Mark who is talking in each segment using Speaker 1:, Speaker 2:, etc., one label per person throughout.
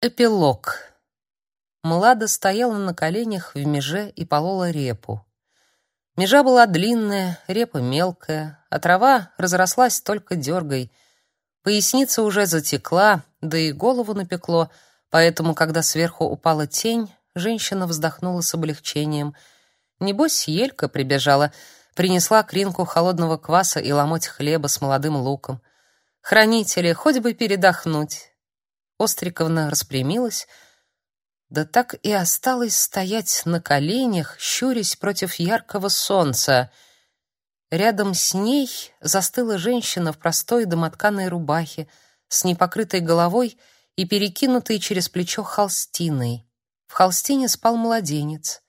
Speaker 1: Эпилог. Млада стояла на коленях в меже и полола репу. Межа была длинная, репа мелкая, а трава разрослась только дергой. Поясница уже затекла, да и голову напекло, поэтому, когда сверху упала тень, женщина вздохнула с облегчением. Небось, Елька прибежала, принесла кринку холодного кваса и ломоть хлеба с молодым луком. Хранители, хоть бы передохнуть. Остриковна распрямилась, да так и осталась стоять на коленях, щурясь против яркого солнца. Рядом с ней застыла женщина в простой домотканой рубахе, с непокрытой головой и перекинутой через плечо холстиной. В холстине спал младенец.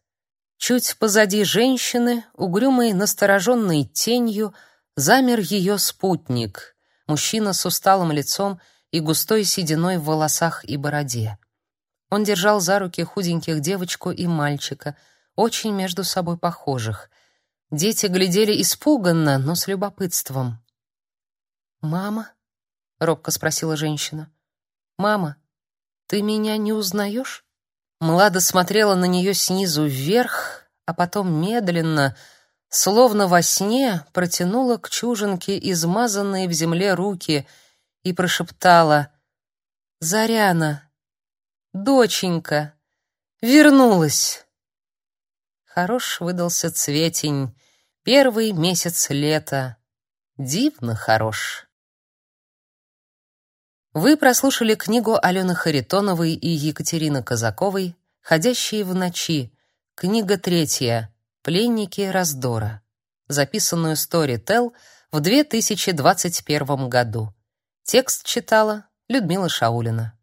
Speaker 1: Чуть позади женщины, угрюмой настороженной тенью, замер ее спутник, мужчина с усталым лицом и густой сединой в волосах и бороде. Он держал за руки худеньких девочку и мальчика, очень между собой похожих. Дети глядели испуганно, но с любопытством. «Мама?» — робко спросила женщина. «Мама, ты меня не узнаешь?» Млада смотрела на нее снизу вверх, а потом медленно, словно во сне, протянула к чуженке измазанные в земле руки — и прошептала «Заряна, доченька, вернулась!» Хорош выдался цветень, первый месяц лета, дивно хорош. Вы прослушали книгу Алены Харитоновой и Екатерины Казаковой «Ходящие в ночи», книга третья «Пленники раздора», записанную Storytel в 2021 году. Текст читала Людмила Шаулина.